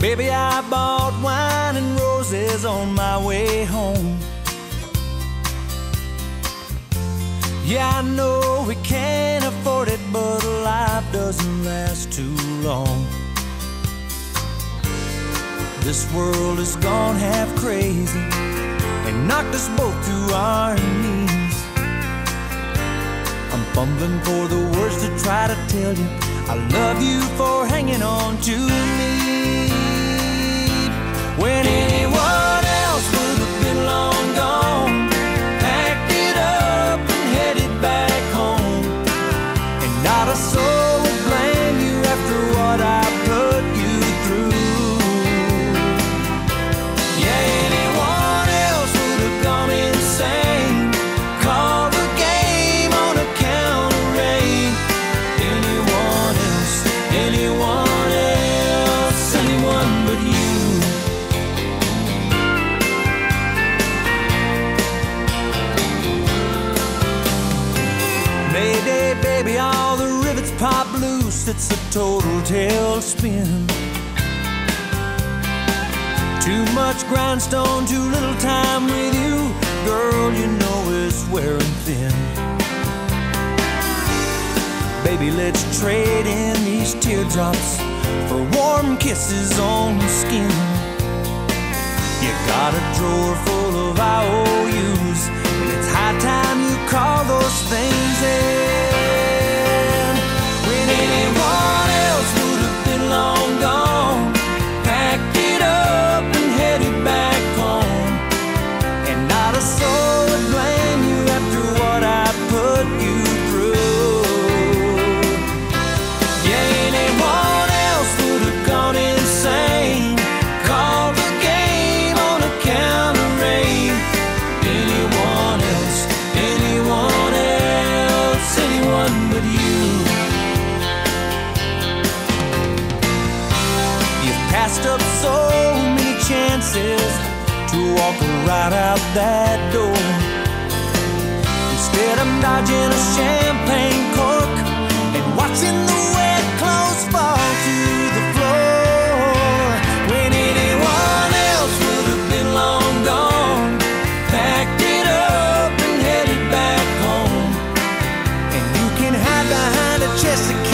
Baby, I bought wine and roses on my way home. Yeah, I know we can't afford it, but life doesn't last too long. This world has gone half crazy and knocked us both our knees. I'm fumbling for the words to try to tell you I love you for hanging on to me. When anyone but you. Mayday, baby, all the rivets pop loose. It's a total tailspin. Too much grindstone, too little time with you. Girl, you know it's Baby, let's trade in these teardrops for warm kisses on the skin. You got a drawer full of IOUs, and it's high time you call those things in. When anyone else would have been long gone, packed it up and headed back home, and not a soul walking right out that door. Instead, I'm dodging a champagne cork and watching the wet clothes fall to the floor. When anyone else would have been long gone, packed it up and headed back home. And you can hide behind a chest of.